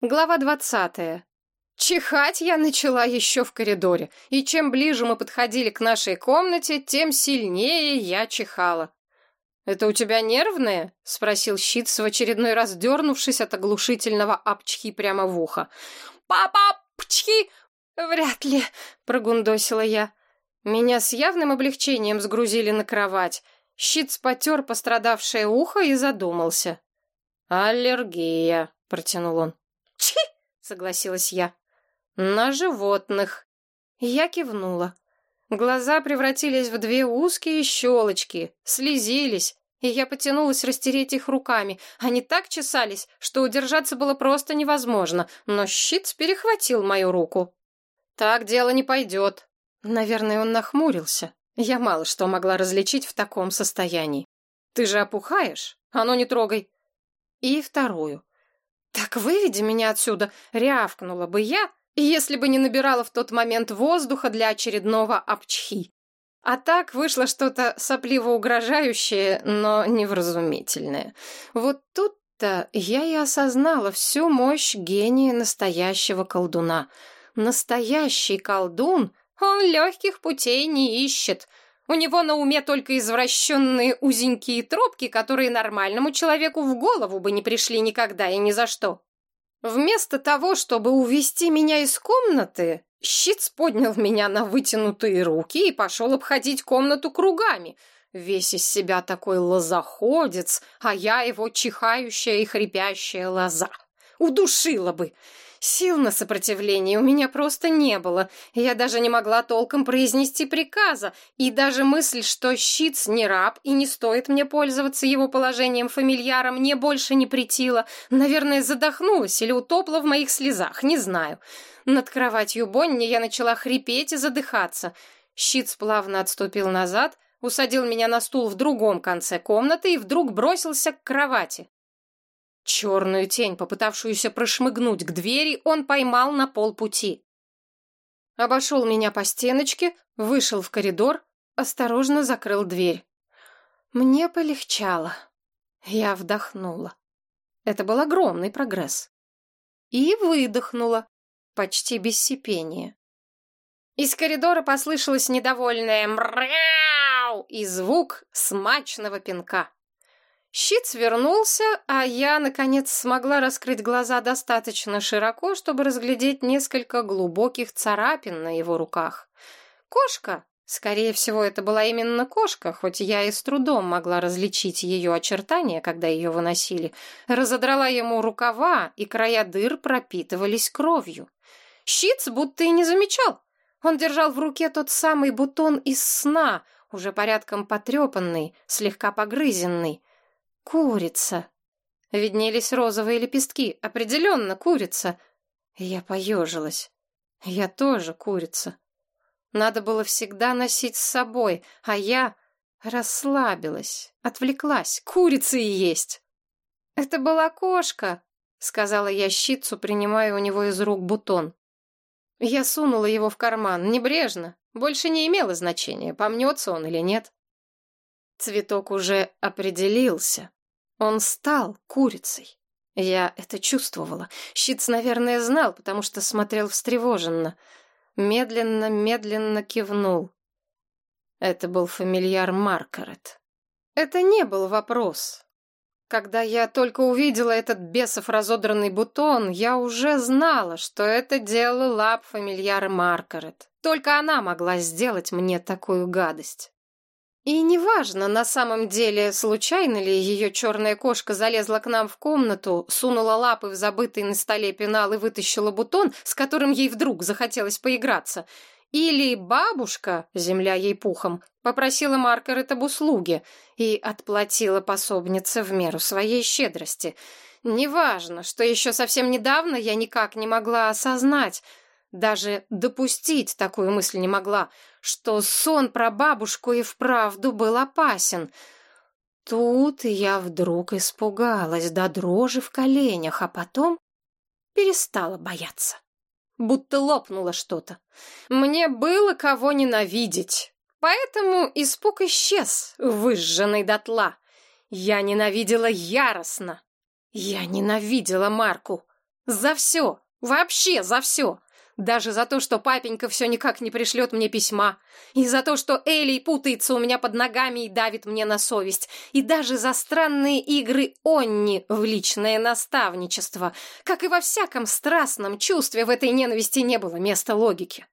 Глава двадцатая. Чихать я начала еще в коридоре, и чем ближе мы подходили к нашей комнате, тем сильнее я чихала. «Это у тебя нервное?» — спросил Щитс, в очередной раз дернувшись от оглушительного апчхи прямо в ухо. «Папа, пчхи!» «Вряд ли», — прогундосила я. Меня с явным облегчением сгрузили на кровать. Щитс потер пострадавшее ухо и задумался. «Аллергия», — протянул он. «Чи!» — согласилась я. «На животных». Я кивнула. Глаза превратились в две узкие щелочки, слезились, и я потянулась растереть их руками. Они так чесались, что удержаться было просто невозможно, но щит перехватил мою руку. «Так дело не пойдет». Наверное, он нахмурился. Я мало что могла различить в таком состоянии. «Ты же опухаешь? А ну не трогай». И вторую. «Так выведи меня отсюда!» — рявкнула бы я, если бы не набирала в тот момент воздуха для очередного обчхи. А так вышло что-то сопливо угрожающее, но невразумительное. Вот тут-то я и осознала всю мощь гения настоящего колдуна. Настоящий колдун, он легких путей не ищет — у него на уме только извращенные узенькие тропки, которые нормальному человеку в голову бы не пришли никогда и ни за что. Вместо того, чтобы увести меня из комнаты, Щиц поднял меня на вытянутые руки и пошел обходить комнату кругами. Весь из себя такой лозоходец, а я его чихающая и хрипящая лоза. Удушила бы. Сил на сопротивление у меня просто не было. Я даже не могла толком произнести приказа, и даже мысль, что Щиц не раб и не стоит мне пользоваться его положением фамильяра, мне больше не притила. Наверное, задохнулась или утопла в моих слезах, не знаю. Над кроватью Бонни я начала хрипеть и задыхаться. Щиц плавно отступил назад, усадил меня на стул в другом конце комнаты и вдруг бросился к кровати. Черную тень, попытавшуюся прошмыгнуть к двери, он поймал на полпути. Обошел меня по стеночке, вышел в коридор, осторожно закрыл дверь. Мне полегчало. Я вдохнула. Это был огромный прогресс. И выдохнула, почти без сипения. Из коридора послышалось недовольное «мряу» и звук смачного пинка. Щит свернулся, а я, наконец, смогла раскрыть глаза достаточно широко, чтобы разглядеть несколько глубоких царапин на его руках. Кошка! Скорее всего, это была именно кошка, хоть я и с трудом могла различить ее очертания, когда ее выносили. Разодрала ему рукава, и края дыр пропитывались кровью. Щиц будто и не замечал. Он держал в руке тот самый бутон из сна, уже порядком потрепанный, слегка погрызенный. Курица. Виднелись розовые лепестки. Определенно курица. Я поежилась. Я тоже курица. Надо было всегда носить с собой, а я расслабилась, отвлеклась. Курица и есть. Это была кошка, сказала я щитцу, принимая у него из рук бутон. Я сунула его в карман, небрежно. Больше не имело значения, помнется он или нет. Цветок уже определился. Он стал курицей. Я это чувствовала. Щиц, наверное, знал, потому что смотрел встревоженно. Медленно, медленно кивнул. Это был фамильяр Маркарет. Это не был вопрос. Когда я только увидела этот бесов разодранный бутон, я уже знала, что это дело лап фамильяра Маркарет. Только она могла сделать мне такую гадость. И неважно, на самом деле, случайно ли ее черная кошка залезла к нам в комнату, сунула лапы в забытый на столе пенал и вытащила бутон, с которым ей вдруг захотелось поиграться. Или бабушка, земля ей пухом, попросила Маргарет об услуге и отплатила пособнице в меру своей щедрости. Неважно, что еще совсем недавно я никак не могла осознать, даже допустить такую мысль не могла, что сон про бабушку и вправду был опасен. Тут я вдруг испугалась до дрожи в коленях, а потом перестала бояться. Будто лопнуло что-то. Мне было кого ненавидеть, поэтому испуг исчез, выжженный дотла. Я ненавидела яростно. Я ненавидела Марку. За все. Вообще за все. Даже за то, что папенька все никак не пришлет мне письма. И за то, что Элей путается у меня под ногами и давит мне на совесть. И даже за странные игры Онни в личное наставничество. Как и во всяком страстном чувстве в этой ненависти не было места логики.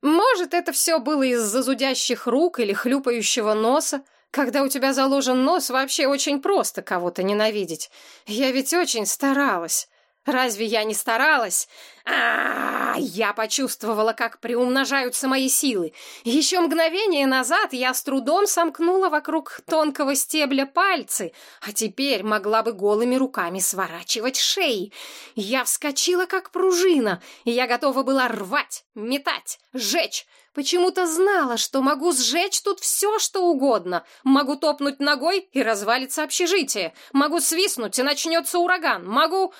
Может, это все было из-за зудящих рук или хлюпающего носа. Когда у тебя заложен нос, вообще очень просто кого-то ненавидеть. Я ведь очень старалась. Разве я не старалась? А, -а, а Я почувствовала, как приумножаются мои силы. Еще мгновение назад я с трудом сомкнула вокруг тонкого стебля пальцы, а теперь могла бы голыми руками сворачивать шеи. Я вскочила, как пружина, и я готова была рвать, метать, сжечь. Почему-то знала, что могу сжечь тут все, что угодно. Могу топнуть ногой, и развалится общежитие. Могу свистнуть, и начнется ураган. Могу...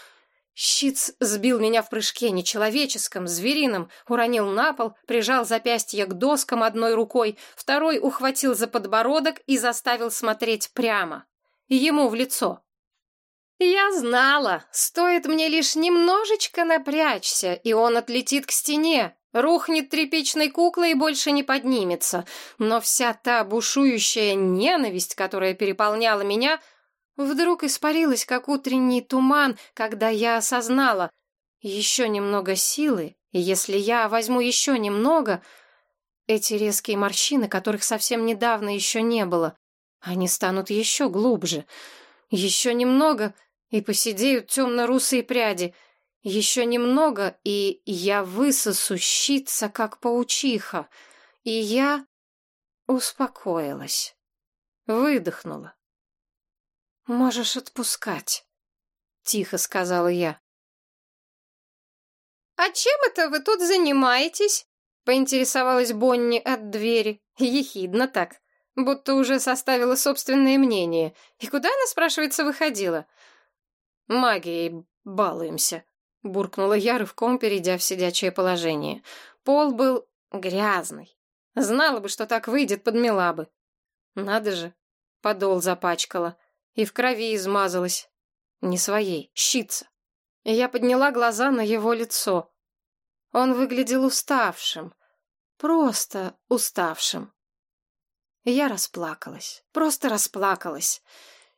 Щиц сбил меня в прыжке нечеловеческом, зверином, уронил на пол, прижал запястье к доскам одной рукой, второй ухватил за подбородок и заставил смотреть прямо. Ему в лицо. Я знала, стоит мне лишь немножечко напрячься, и он отлетит к стене, рухнет тряпичной куклой и больше не поднимется. Но вся та бушующая ненависть, которая переполняла меня, вдруг испарилась, как утренний туман, когда я осознала. Еще немного силы, и если я возьму еще немного... Эти резкие морщины, которых совсем недавно еще не было, они станут еще глубже. Еще немного, и посидеют темно-русые пряди. Еще немного, и я высосу щица, как паучиха. И я успокоилась. Выдохнула. «Можешь отпускать», — тихо сказала я. «А чем это вы тут занимаетесь?» — поинтересовалась Бонни от двери. Ехидно так, будто уже составила собственное мнение. И куда она, спрашивается, выходила? «Магией балуемся», — буркнула я, рывком перейдя в сидячее положение. Пол был грязный. Знала бы, что так выйдет, подмела бы. Надо же, подол запачкала и в крови измазалась. Не своей, щица. Я подняла глаза на его лицо. Он выглядел уставшим. Просто уставшим. Я расплакалась. Просто расплакалась.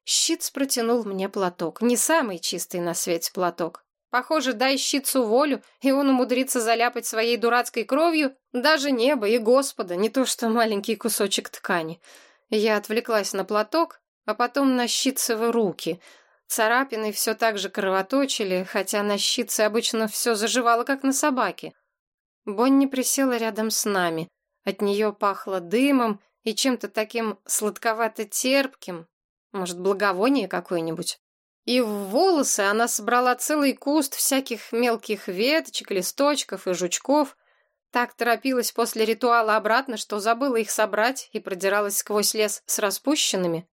Щиц протянул мне платок. Не самый чистый на свете платок. Похоже, дай щитцу волю, и он умудрится заляпать своей дурацкой кровью даже небо и Господа, не то что маленький кусочек ткани. Я отвлеклась на платок, а потом на щитцевы руки. Царапины все так же кровоточили, хотя на щитце обычно все заживало, как на собаке. Бонни присела рядом с нами. От нее пахло дымом и чем-то таким сладковато-терпким, может, благовоние какое-нибудь. И в волосы она собрала целый куст всяких мелких веточек, листочков и жучков. Так торопилась после ритуала обратно, что забыла их собрать и продиралась сквозь лес с распущенными.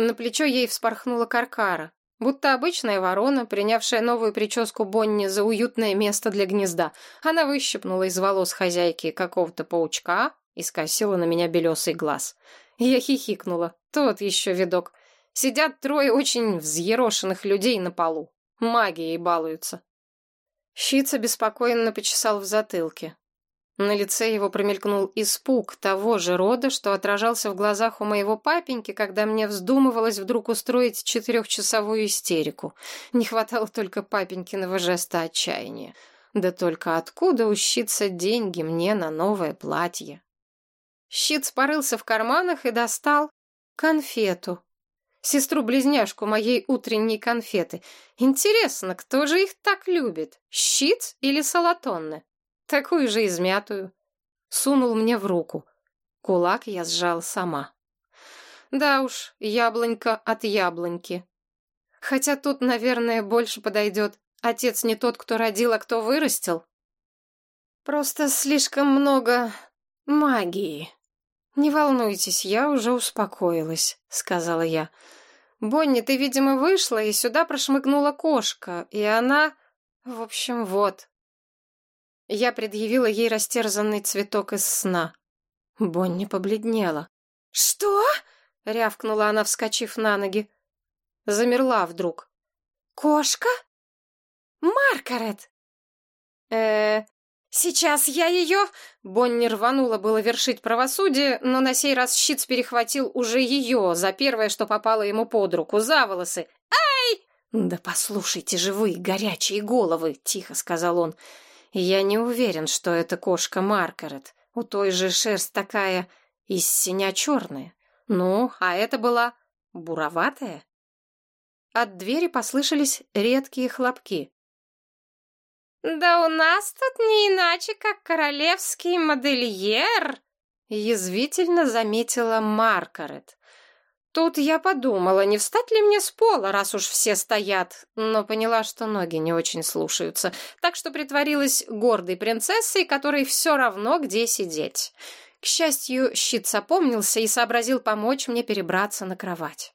На плечо ей вспорхнула каркара, будто обычная ворона, принявшая новую прическу Бонни за уютное место для гнезда. Она выщипнула из волос хозяйки какого-то паучка и скосила на меня белесый глаз. Я хихикнула. Тот еще видок. Сидят трое очень взъерошенных людей на полу. Магией балуются. Щица беспокойно почесал в затылке. На лице его промелькнул испуг того же рода, что отражался в глазах у моего папеньки, когда мне вздумывалось вдруг устроить четырехчасовую истерику. Не хватало только папенькиного жеста отчаяния. Да только откуда у щица деньги мне на новое платье? Щит спорылся в карманах и достал конфету. Сестру-близняшку моей утренней конфеты. Интересно, кто же их так любит? Щит или Салатонне? Такую же измятую. Сунул мне в руку. Кулак я сжал сама. Да уж, яблонька от яблоньки. Хотя тут, наверное, больше подойдет. Отец не тот, кто родил, а кто вырастил. Просто слишком много магии. Не волнуйтесь, я уже успокоилась, сказала я. Бонни, ты, видимо, вышла, и сюда прошмыгнула кошка, и она... В общем, вот. Я предъявила ей растерзанный цветок из сна. Бонни побледнела. «Что?» — рявкнула она, вскочив на ноги. Замерла вдруг. «Кошка?» Маргарет!» э сейчас я ее...» Бонни рванула было вершить правосудие, но на сей раз щит перехватил уже ее за первое, что попало ему под руку, за волосы. «Ай!» «Да послушайте же вы, горячие головы!» — тихо сказал он. «Я не уверен, что это кошка Маргарет. У той же шерсть такая из синя черная. Ну, а это была буроватая?» От двери послышались редкие хлопки. «Да у нас тут не иначе, как королевский модельер», — язвительно заметила Маргарет. Тут я подумала, не встать ли мне с пола, раз уж все стоят, но поняла, что ноги не очень слушаются, так что притворилась гордой принцессой, которой все равно, где сидеть. К счастью, щит опомнился и сообразил помочь мне перебраться на кровать.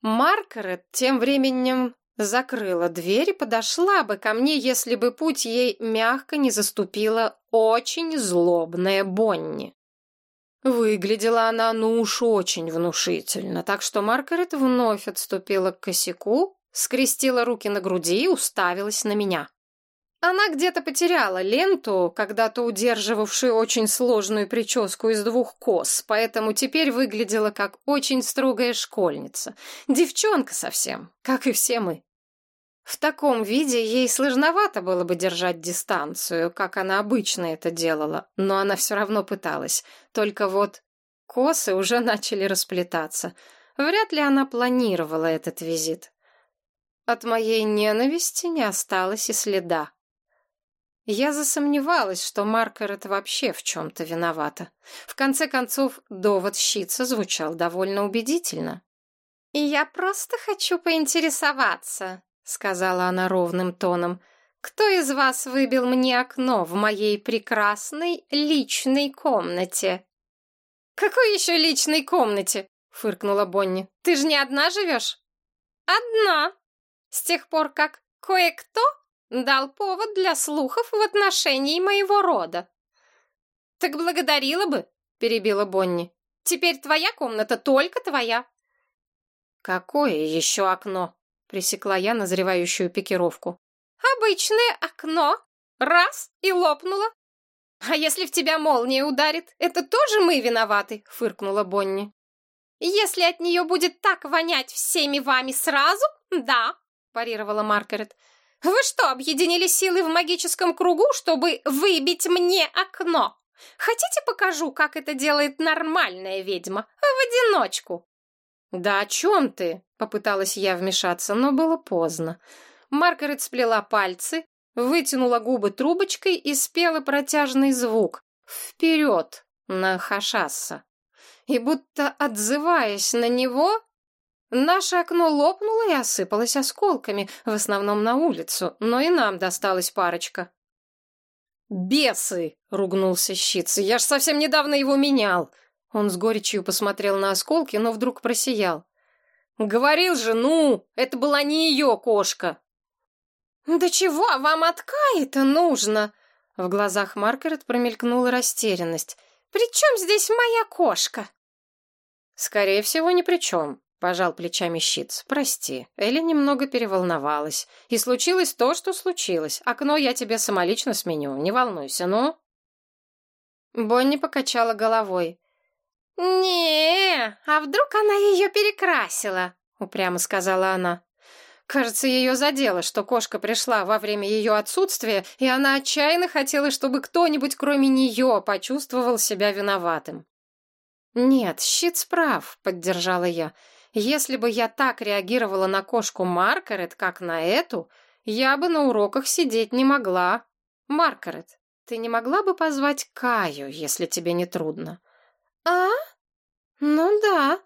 Маргарет тем временем закрыла дверь и подошла бы ко мне, если бы путь ей мягко не заступила очень злобная Бонни. Выглядела она, ну уж очень внушительно, так что Маргарет вновь отступила к косяку, скрестила руки на груди и уставилась на меня. Она где-то потеряла ленту, когда-то удерживавшую очень сложную прическу из двух кос, поэтому теперь выглядела как очень строгая школьница. Девчонка совсем, как и все мы. В таком виде ей сложновато было бы держать дистанцию, как она обычно это делала, но она все равно пыталась. Только вот косы уже начали расплетаться. Вряд ли она планировала этот визит. От моей ненависти не осталось и следа. Я засомневалась, что Маргарет вообще в чем-то виновата. В конце концов, довод щица звучал довольно убедительно. «И я просто хочу поинтересоваться», — сказала она ровным тоном, «кто из вас выбил мне окно в моей прекрасной личной комнате?» «Какой еще личной комнате?» — фыркнула Бонни. «Ты же не одна живешь?» «Одна. С тех пор, как кое-кто дал повод для слухов в отношении моего рода. Так благодарила бы, перебила Бонни. Теперь твоя комната только твоя. Какое еще окно? Пресекла я назревающую пикировку. Обычное окно. Раз и лопнуло. А если в тебя молния ударит, это тоже мы виноваты, фыркнула Бонни. Если от нее будет так вонять всеми вами сразу, да, парировала Маргарет. Вы что, объединили силы в магическом кругу, чтобы выбить мне окно? Хотите покажу, как это делает нормальная ведьма? В одиночку. Да о чем ты? Попыталась я вмешаться, но было поздно. Маргарет сплела пальцы, вытянула губы трубочкой и спела протяжный звук. Вперед на хашасса. И будто отзываясь на него, Наше окно лопнуло и осыпалось осколками, в основном на улицу, но и нам досталась парочка. «Бесы!» — ругнулся Щиц. «Я ж совсем недавно его менял!» Он с горечью посмотрел на осколки, но вдруг просиял. «Говорил же, ну, это была не ее кошка!» «Да чего вам от Каи-то нужно?» В глазах Маргарет промелькнула растерянность. «При чем здесь моя кошка?» «Скорее всего, ни при чем. Пожал плечами щит. Прости, Элли немного переволновалась. И случилось то, что случилось. Окно я тебе самолично сменю, не волнуйся, ну. Бонни покачала головой. «Не, а вдруг она ее перекрасила?» — упрямо сказала она. Кажется, ее задело, что кошка пришла во время ее отсутствия, и она отчаянно хотела, чтобы кто-нибудь, кроме нее, почувствовал себя виноватым. «Нет, щит справ», — поддержала я. Если бы я так реагировала на кошку Маргарет, как на эту, я бы на уроках сидеть не могла. Маргарет, ты не могла бы позвать Каю, если тебе не трудно? А? Ну да.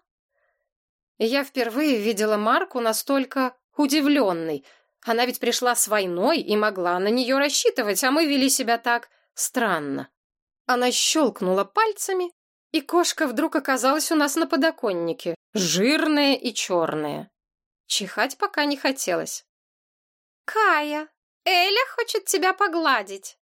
Я впервые видела Марку настолько удивленной. Она ведь пришла с войной и могла на нее рассчитывать, а мы вели себя так странно. Она щелкнула пальцами, и кошка вдруг оказалась у нас на подоконнике, жирная и черная. Чихать пока не хотелось. «Кая, Эля хочет тебя погладить».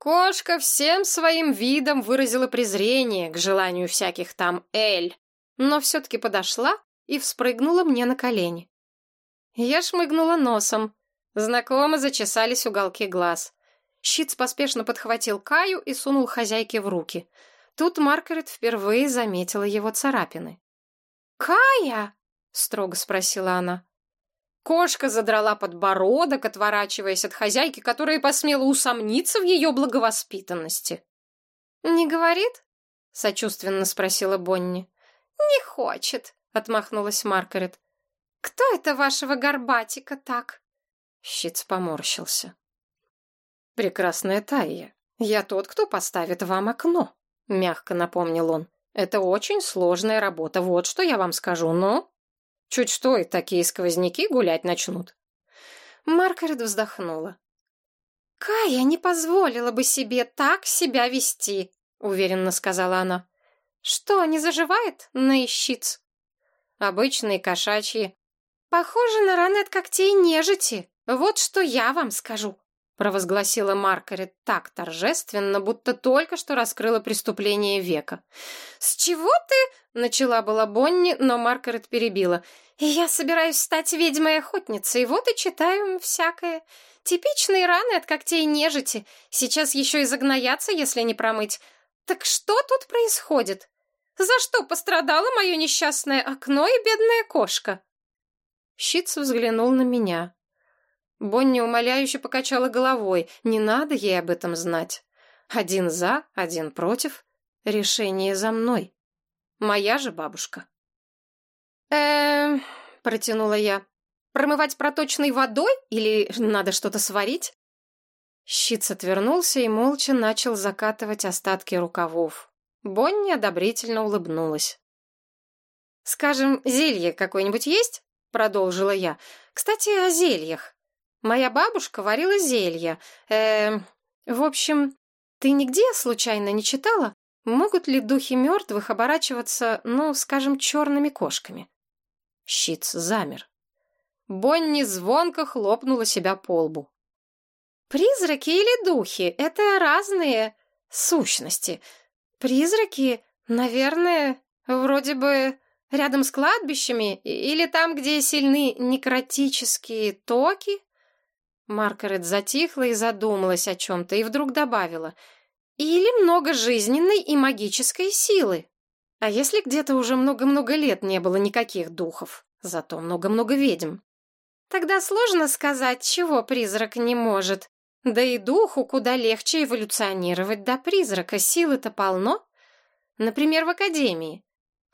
Кошка всем своим видом выразила презрение к желанию всяких там Эль, но все-таки подошла и вспрыгнула мне на колени. Я шмыгнула носом. Знакомо зачесались уголки глаз. Щиц поспешно подхватил Каю и сунул хозяйке в руки. Тут Маргарет впервые заметила его царапины. «Кая?» — строго спросила она. Кошка задрала подбородок, отворачиваясь от хозяйки, которая посмела усомниться в ее благовоспитанности. «Не говорит?» — сочувственно спросила Бонни. «Не хочет», — отмахнулась Маргарет. «Кто это вашего горбатика так?» Щиц поморщился. «Прекрасная Тайя, я тот, кто поставит вам окно», — мягко напомнил он. «Это очень сложная работа, вот что я вам скажу, но...» Чуть что, и такие сквозняки гулять начнут. Маргарет вздохнула. «Кая не позволила бы себе так себя вести», — уверенно сказала она. «Что, не заживает на ищиц?» «Обычные кошачьи». «Похоже на раны от когтей нежити. Вот что я вам скажу», — провозгласила Маргарет так торжественно, будто только что раскрыла преступление века. «С чего ты Начала была Бонни, но Маргарет перебила. «Я собираюсь стать ведьмой-охотницей, вот и читаю всякое. Типичные раны от когтей нежити. Сейчас еще и загноятся, если не промыть. Так что тут происходит? За что пострадало мое несчастное окно и бедная кошка?» Щиц взглянул на меня. Бонни умоляюще покачала головой. Не надо ей об этом знать. Один за, один против. Решение за мной. Моя же бабушка. Эм, протянула я. Промывать проточной водой или надо что-то сварить? Щиц отвернулся и молча начал закатывать остатки рукавов. Бонни одобрительно улыбнулась. «Скажем, зелье какое-нибудь есть?» — продолжила я. «Кстати, о зельях. Моя бабушка варила зелья. Эм, в общем, ты нигде случайно не читала Могут ли духи мертвых оборачиваться, ну, скажем, черными кошками? Щиц замер. Бонни звонко хлопнула себя по лбу. Призраки или духи — это разные сущности. Призраки, наверное, вроде бы рядом с кладбищами или там, где сильны некротические токи. Маргарет затихла и задумалась о чем-то, и вдруг добавила — или много жизненной и магической силы. А если где-то уже много-много лет не было никаких духов, зато много-много ведьм? Тогда сложно сказать, чего призрак не может. Да и духу куда легче эволюционировать до призрака, силы-то полно. Например, в академии.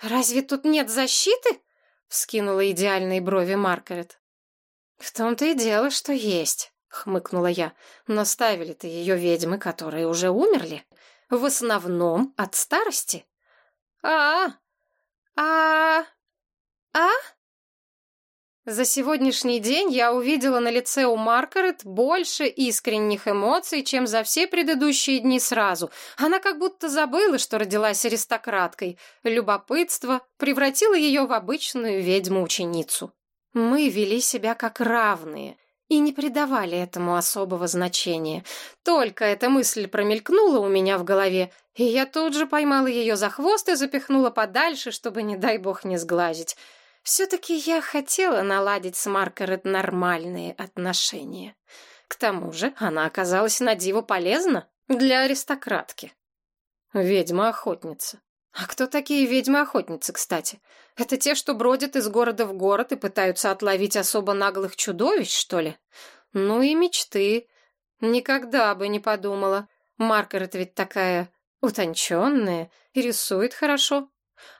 «Разве тут нет защиты?» — вскинула идеальные брови Маргарет. «В том-то и дело, что есть хмыкнула я. Но ставили-то ее ведьмы, которые уже умерли. В основном от старости. А, а, а? За сегодняшний день я увидела на лице у Маргарет больше искренних эмоций, чем за все предыдущие дни сразу. Она как будто забыла, что родилась аристократкой. Любопытство превратило ее в обычную ведьму-ученицу. Мы вели себя как равные — и не придавали этому особого значения. Только эта мысль промелькнула у меня в голове, и я тут же поймала ее за хвост и запихнула подальше, чтобы, не дай бог, не сглазить. Все-таки я хотела наладить с Маргарет нормальные отношения. К тому же она оказалась на диво полезна для аристократки. Ведьма-охотница. А кто такие ведьмы-охотницы, кстати? Это те, что бродят из города в город и пытаются отловить особо наглых чудовищ, что ли? Ну и мечты. Никогда бы не подумала. Маргарет ведь такая утонченная и рисует хорошо.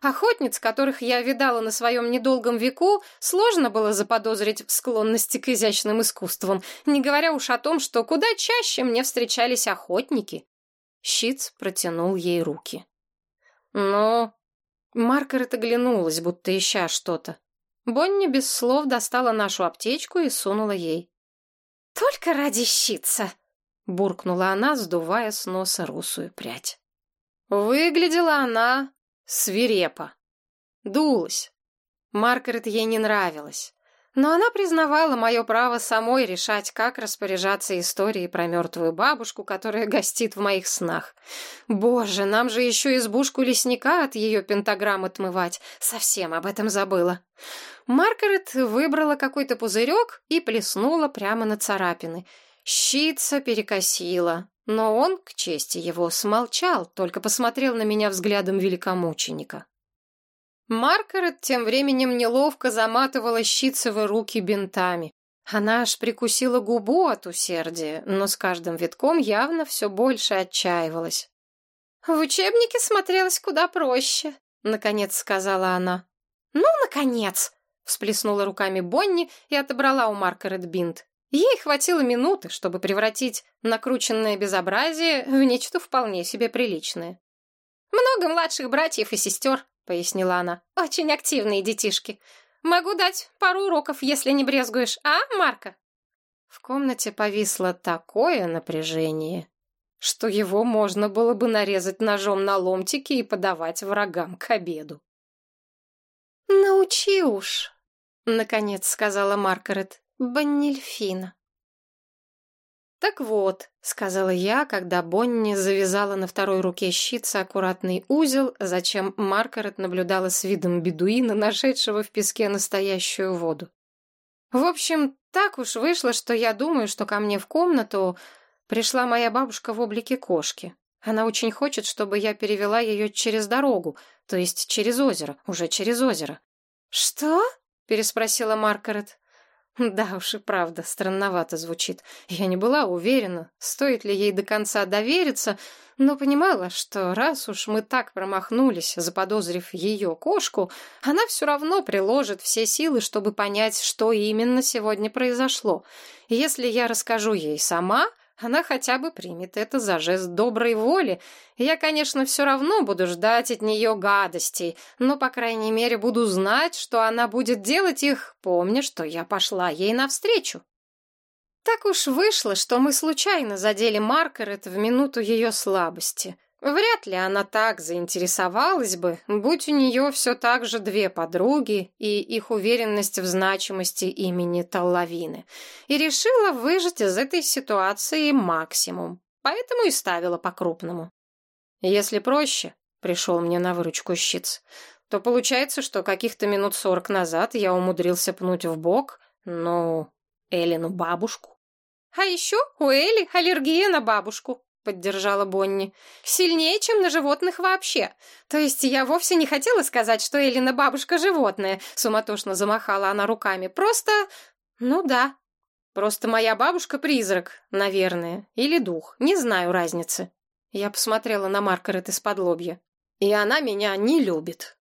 Охотниц, которых я видала на своем недолгом веку, сложно было заподозрить в склонности к изящным искусствам, не говоря уж о том, что куда чаще мне встречались охотники. Щиц протянул ей руки. «Ну?» Маргарет оглянулась, будто ища что-то. Бонни без слов достала нашу аптечку и сунула ей. «Только ради щица!» — буркнула она, сдувая с носа русую прядь. Выглядела она свирепо. Дулась. Маргарет ей не нравилась. Но она признавала мое право самой решать, как распоряжаться историей про мертвую бабушку, которая гостит в моих снах. Боже, нам же еще избушку лесника от ее пентаграмм отмывать. Совсем об этом забыла. Маргарет выбрала какой-то пузырек и плеснула прямо на царапины. Щица перекосила, но он, к чести его, смолчал, только посмотрел на меня взглядом великомученика. Маргарет тем временем неловко заматывала щитцевы руки бинтами. Она аж прикусила губу от усердия, но с каждым витком явно все больше отчаивалась. «В учебнике смотрелось куда проще», — наконец сказала она. «Ну, наконец!» — всплеснула руками Бонни и отобрала у Маргарет бинт. Ей хватило минуты, чтобы превратить накрученное безобразие в нечто вполне себе приличное. «Много младших братьев и сестер», — пояснила она. «Очень активные детишки. Могу дать пару уроков, если не брезгуешь, а, Марка?» В комнате повисло такое напряжение, что его можно было бы нарезать ножом на ломтики и подавать врагам к обеду. «Научи уж», — наконец сказала Маргарет, — «Баннильфина». «Так вот», — сказала я, когда Бонни завязала на второй руке щитца аккуратный узел, зачем Маргарет наблюдала с видом бедуина, нашедшего в песке настоящую воду. В общем, так уж вышло, что я думаю, что ко мне в комнату пришла моя бабушка в облике кошки. Она очень хочет, чтобы я перевела ее через дорогу, то есть через озеро, уже через озеро. «Что?» — переспросила Маргарет. Да уж и правда, странновато звучит. Я не была уверена, стоит ли ей до конца довериться, но понимала, что раз уж мы так промахнулись, заподозрив ее кошку, она все равно приложит все силы, чтобы понять, что именно сегодня произошло. Если я расскажу ей сама, она хотя бы примет это за жест доброй воли. Я, конечно, все равно буду ждать от нее гадостей, но, по крайней мере, буду знать, что она будет делать их, помня, что я пошла ей навстречу. Так уж вышло, что мы случайно задели Маргарет в минуту ее слабости. Вряд ли она так заинтересовалась бы, будь у нее все так же две подруги и их уверенность в значимости имени Таллавины, и решила выжать из этой ситуации максимум, поэтому и ставила по-крупному. Если проще, пришел мне на выручку щиц, то получается, что каких-то минут сорок назад я умудрился пнуть в бок, ну, Элину бабушку. А еще у Эли аллергия на бабушку, поддержала Бонни. «Сильнее, чем на животных вообще. То есть я вовсе не хотела сказать, что Элина бабушка животное», суматошно замахала она руками. «Просто... ну да. Просто моя бабушка призрак, наверное. Или дух. Не знаю разницы». Я посмотрела на Маргарет из-под лобья. «И она меня не любит».